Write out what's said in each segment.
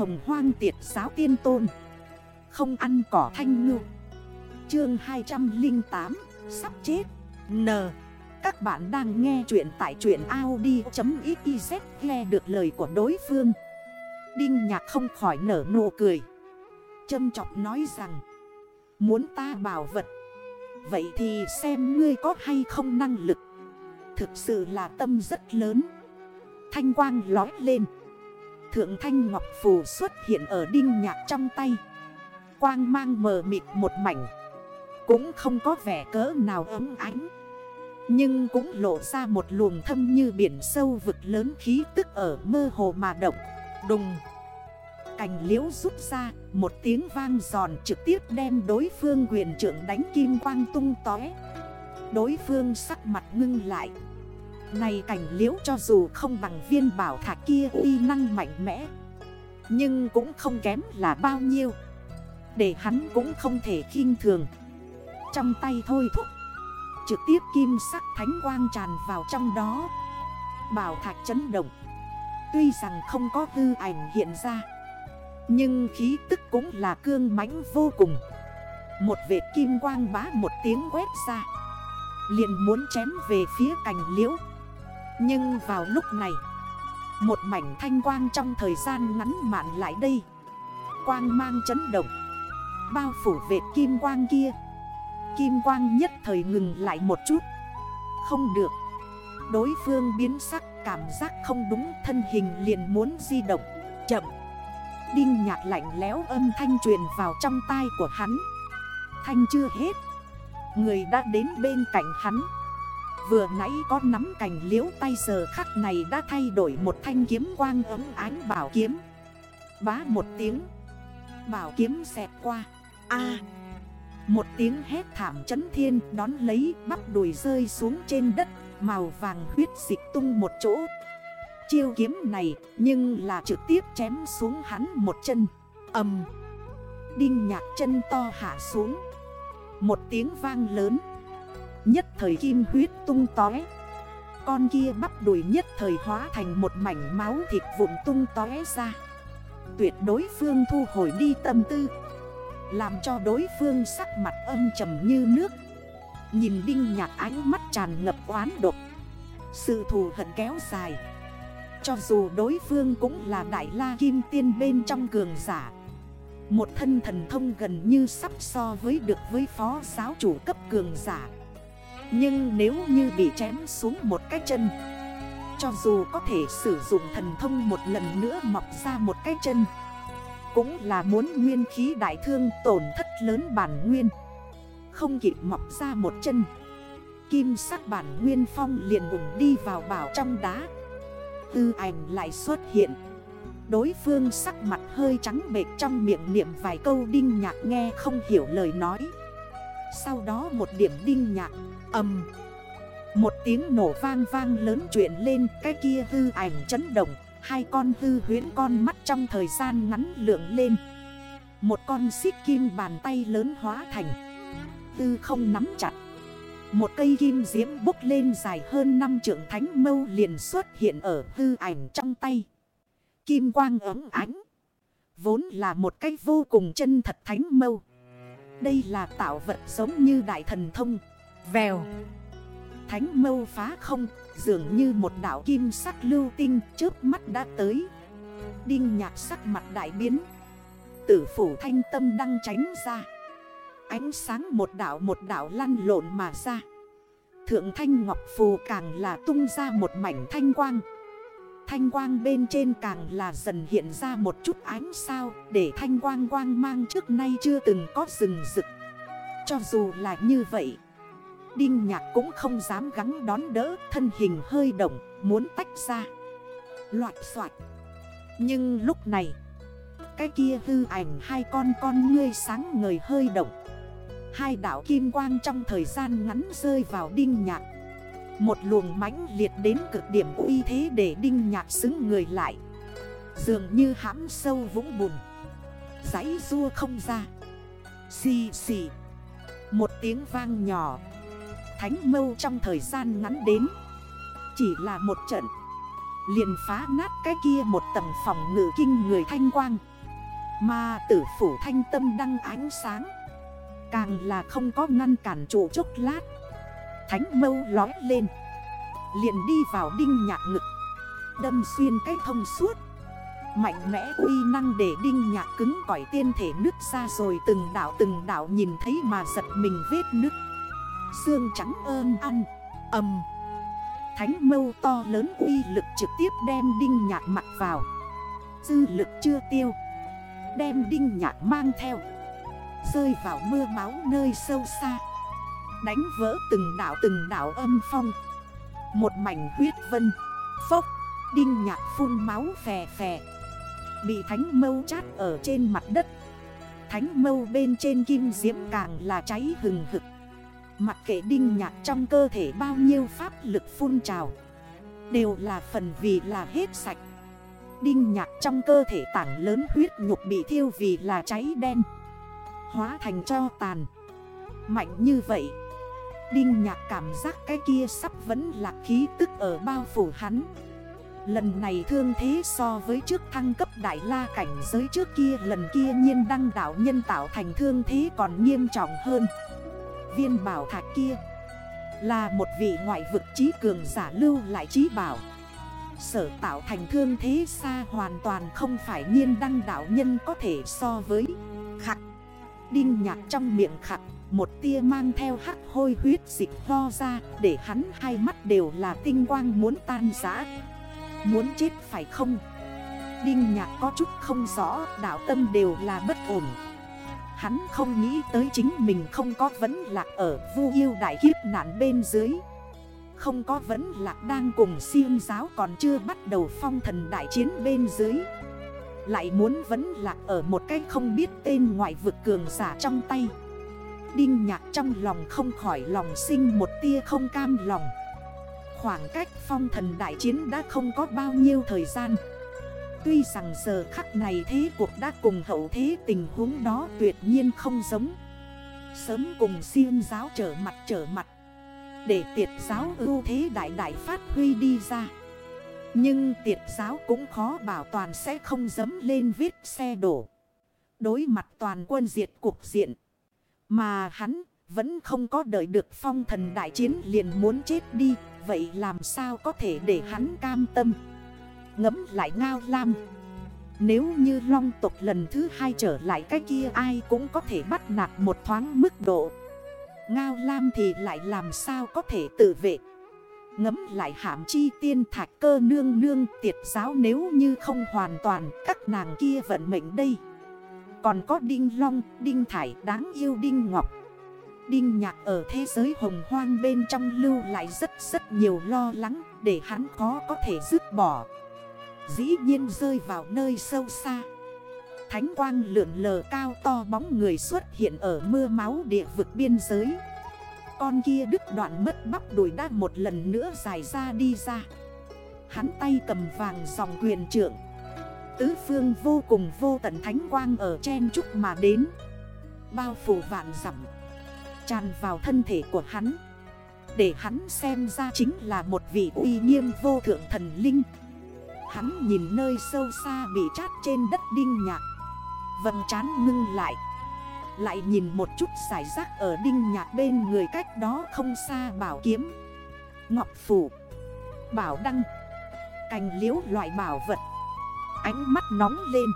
hồng hoang tiệt giáo tiên tôn. Không ăn cỏ thanh ngư. Chương 208 Sắp chết. N. Các bạn đang nghe chuyện tại chuyện Audi.xyz Nghe được lời của đối phương. Đinh nhạc không khỏi nở nụ cười. Châm chọc nói rằng, Muốn ta bảo vật. Vậy thì xem ngươi có hay không năng lực. Thực sự là tâm rất lớn. Thanh quang lói lên. Thượng thanh ngọc phù xuất hiện ở đinh nhạc trong tay. Quang mang mờ mịt một mảnh. Cũng không có vẻ cỡ nào ấm ánh. Nhưng cũng lộ ra một luồng thâm như biển sâu vực lớn khí tức ở mơ hồ mà động. Đùng. Cành liễu rút ra, Một tiếng vang giòn trực tiếp đem đối phương quyền trưởng đánh kim quang tung tói Đối phương sắc mặt ngưng lại. Này cảnh liễu cho dù không bằng viên bảo thạch kia uy năng mạnh mẽ, Nhưng cũng không kém là bao nhiêu. Để hắn cũng không thể khinh thường. Trong tay thôi thúc, Trực tiếp kim sắc thánh quang tràn vào trong đó. Bảo thạch chấn động. Tuy rằng không có hư ảnh hiện ra, Nhưng khí tức cũng là cương mãnh vô cùng. Một vệt kim quang bá một tiếng quét ra, liền muốn chém về phía cành liễu. Nhưng vào lúc này, Một mảnh thanh quang trong thời gian ngắn mạn lại đây. Quang mang chấn động, Bao phủ vệt kim quang kia. Kim quang nhất thời ngừng lại một chút. Không được. Đối phương biến sắc, cảm giác không đúng, Thân hình liền muốn di động. Chậm. Đinh nhạc lạnh léo âm thanh truyền vào trong tai của hắn. Thanh chưa hết. Người đã đến bên cạnh hắn. Vừa nãy có nắm cành liễu, tay giờ khắc này đã thay đổi một thanh kiếm quang ấm ánh bảo kiếm. Bá một tiếng, Bảo kiếm xẹt qua. A, Một tiếng hét thảm chấn thiên, đón lấy bắp đùi rơi xuống trên đất, Màu vàng huyết dịch tung một chỗ. Chiêu kiếm này, nhưng là trực tiếp chém xuống hắn một chân. Âm Đinh nhạc chân to hạ xuống. Một tiếng vang lớn. Nhất thời kim huyết tung tói Con kia bắp đùi nhất thời hóa thành một mảnh máu thịt vụn tung tói ra. Tuyệt đối phương thu hồi đi tâm tư. Làm cho đối phương sắc mặt âm trầm như nước. Nhìn đinh nhạc ánh mắt tràn ngập oán độc. Sự thù hận kéo dài. Cho dù đối phương cũng là đại la kim tiên bên trong cường giả. Một thân thần thông gần như sắp so với được với phó giáo chủ cấp cường giả. Nhưng nếu như bị chém xuống một cái chân, Cho dù có thể sử dụng thần thông một lần nữa mọc ra một cái chân, Cũng là muốn nguyên khí đại thương tổn thất lớn bản nguyên. Không kịp mọc ra một chân, Kim sắc bản nguyên phong liền ủng đi vào bảo trong đá. Tư ảnh lại xuất hiện. Đối phương sắc mặt hơi trắng bệt trong miệng niệm vài câu đinh nhạc nghe không hiểu lời nói. Sau đó một điểm đinh nhạc âm Một tiếng nổ vang vang lớn chuyển lên, cái kia hư ảnh chấn động, Hai con hư huyến con mắt trong thời gian ngắn lượng lên Một con xích kim bàn tay lớn hóa thành, Tư không nắm chặt Một cây kim diễm bốc lên dài hơn 5 trượng thánh mâu liền xuất hiện ở hư ảnh trong tay kim quang ấm ánh. Vốn là một cách vô cùng chân thật thánh mâu. Đây là tạo vật giống như đại thần thông. Vèo. Thánh mâu phá không, dường như một đảo kim sắc lưu tinh trước mắt đã tới. Đinh nhạc sắc mặt đại biến. Tử phủ thanh tâm đang tránh ra. Ánh sáng một đảo một đảo lăn lộn mà ra. Thượng thanh ngọc phù càng là tung ra một mảnh thanh quang. Thanh quang bên trên càng là dần hiện ra một chút ánh sao Để thanh quang quang mang trước nay chưa từng có rừng rực Cho dù là như vậy Đinh nhạc cũng không dám gắng đón đỡ, Thân hình hơi động, muốn tách ra. Loạt soạt. Nhưng lúc này, Cái kia hư ảnh hai con con ngươi sáng người hơi động. Hai đảo kim quang trong thời gian ngắn rơi vào đinh nhạc. Một luồng mãnh liệt đến cực điểm uy thế để đinh nhạc xứng người lại. Dường như hãm sâu vũng bùn. Giấy rua không ra. Xì xì. Một tiếng vang nhỏ. Thánh mâu trong thời gian ngắn đến. Chỉ là một trận. Liền phá nát cái kia một tầng phòng ngự kinh người thanh quang. Mà tử phủ thanh tâm đăng ánh sáng. Càng là không có ngăn cản trụ chốc lát. Thánh mâu lói lên. Liền đi vào đinh nhạc ngực. Đâm xuyên cái thông suốt. Mạnh mẽ uy năng để đinh nhạc cứng cỏi tiên thể nứt ra rồi từng đảo từng đảo nhìn thấy mà giật mình vết nứt. Xương trắng ơn ăn, ầm. Thánh mâu to lớn uy lực trực tiếp đem đinh nhạc mặt vào. Dư lực chưa tiêu. Đem đinh nhạc mang theo. Rơi vào mưa máu nơi sâu xa. Đánh vỡ từng đảo từng đảo âm phong. Một mảnh huyết vân. Phốc. Đinh nhạc phun máu phè phè. Bị thánh mâu chát ở trên mặt đất. Thánh mâu bên trên kim diễm càng là cháy hừng hực. Mặc kệ đinh nhạc trong cơ thể bao nhiêu pháp lực phun trào, Đều là phần vì là hết sạch. Đinh nhạc trong cơ thể tảng lớn huyết nhục bị thiêu vì là cháy đen, Hóa thành cho tàn. Mạnh như vậy, Đinh nhạc cảm giác cái kia sắp vẫn là khí tức ở bao phủ hắn. Lần này thương thế so với trước thăng cấp đại la cảnh giới trước kia, Lần kia nhiên đăng đảo nhân tạo thành thương thế còn nghiêm trọng hơn. Viên bảo thạch kia. Là một vị ngoại vực trí cường giả lưu lại trí bảo. Sở tạo thành thương thế xa hoàn toàn không phải nhiên đăng đảo nhân có thể so với. Khắc. Đinh nhạc trong miệng khắc Một tia mang theo hắc hôi huyết dịch ho ra, Để hắn hai mắt đều là tinh quang muốn tan giã Muốn chết phải không? Đinh nhạc có chút không rõ, Đạo tâm đều là bất ổn. Hắn không nghĩ tới chính mình không có vấn lạc ở vu yêu đại kiếp nạn bên dưới. Không có vấn lạc đang cùng siêng giáo còn chưa bắt đầu phong thần đại chiến bên dưới. Lại muốn vấn lạc ở một cái không biết tên ngoại vực cường giả trong tay. Đinh nhạc trong lòng không khỏi lòng sinh một tia không cam lòng. Khoảng cách phong thần đại chiến đã không có bao nhiêu thời gian. Tuy rằng giờ khắc này thế cuộc đã cùng hậu thế tình huống đó tuyệt nhiên không giống. Sớm cùng siêng giáo trở mặt trở mặt. Để tiệt giáo ưu thế đại đại phát huy đi ra. Nhưng tiệt giáo cũng khó bảo toàn sẽ không dấm lên vết xe đổ. Đối mặt toàn quân diệt cuộc diện. Mà hắn vẫn không có đợi được phong thần đại chiến liền muốn chết đi. Vậy làm sao có thể để hắn cam tâm? Ngấm lại ngao lam. Nếu như long tộc lần thứ hai trở lại cái kia ai cũng có thể bắt nạt một thoáng mức độ. Ngao lam thì lại làm sao có thể tự vệ? Ngấm lại hàm chi tiên thạch cơ nương nương tiệt giáo nếu như không hoàn toàn các nàng kia vận mệnh đây. Còn có đinh long, đinh thải đáng yêu đinh ngọc. Đinh nhạc ở thế giới hồng hoang bên trong lưu lại rất rất nhiều lo lắng Để hắn khó có thể dứt bỏ. Dĩ nhiên rơi vào nơi sâu xa. Thánh quang lượn lờ cao to bóng người xuất hiện ở mưa máu địa vực biên giới. Con kia đứt đoạn mất bắp đùi đã một lần nữa dài ra đi ra. Hắn tay cầm vàng dòng quyền trưởng. Tứ phương vô cùng vô tận thánh quang ở chen trúc mà đến. Bao phủ vạn dặm, Tràn vào thân thể của hắn. Để hắn xem ra chính là một vị uy nghiêm vô thượng thần linh. Hắn nhìn nơi sâu xa bị chát trên đất đinh nhạc. Vầng chán ngưng lại. Lại nhìn một chút giải rác ở đinh nhạc bên người cách đó không xa bảo kiếm. Ngọc phủ. Bảo đăng. Cành liễu loại bảo vật. Ánh mắt nóng lên.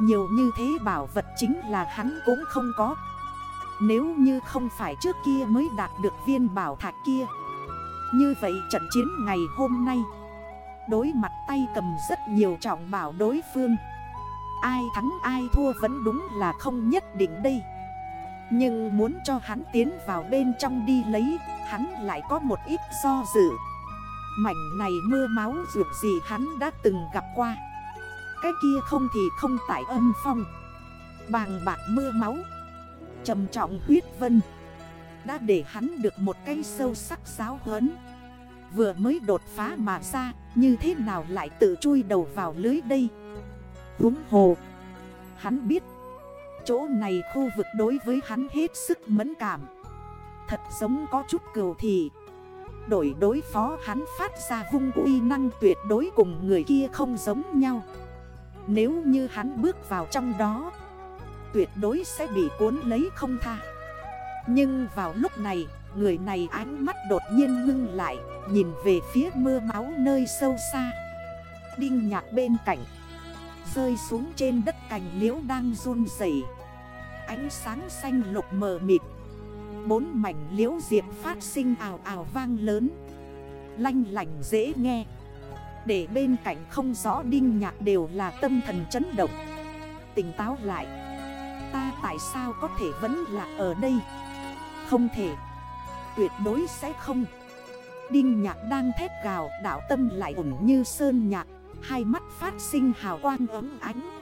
Nhiều như thế bảo vật chính là hắn cũng không có. Nếu như không phải trước kia mới đạt được viên bảo thạch kia. Như vậy trận chiến ngày hôm nay Đối mặt tay cầm rất nhiều trọng bảo đối phương. Ai thắng ai thua vẫn đúng là không nhất định đây. Nhưng muốn cho hắn tiến vào bên trong đi lấy, Hắn lại có một ít do dự. Mảnh này mưa máu dược gì hắn đã từng gặp qua. Cái kia không thì không tại âm phong. Bàng bạc mưa máu, trầm trọng huyết vân, Đã để hắn được một cây sâu sắc giáo huấn. Vừa mới đột phá mà ra, Như thế nào lại tự chui đầu vào lưới đây? Húng hồ! Hắn biết, Chỗ này khu vực đối với hắn hết sức mẫn cảm. Thật giống có chút cừu thì Đổi đối phó hắn phát ra vung uy năng tuyệt đối cùng người kia không giống nhau. Nếu như hắn bước vào trong đó, Tuyệt đối sẽ bị cuốn lấy không tha. Nhưng vào lúc này Người này ánh mắt đột nhiên ngưng lại, Nhìn về phía mưa máu nơi sâu xa. Đinh nhạc bên cạnh, Rơi xuống trên đất cành liễu đang run dày Ánh sáng xanh lục mờ mịt, Bốn mảnh liễu diệp phát sinh ảo ảo vang lớn. Lanh lành dễ nghe, Để bên cạnh không rõ đinh nhạc đều là tâm thần chấn động. Tỉnh táo lại, Ta tại sao có thể vẫn là ở đây? Không thể. Tuyệt đối sẽ không. Đinh nhạc đang thét gào đảo tâm lại ổn như sơn nhạc. Hai mắt phát sinh hào quang ấm ánh.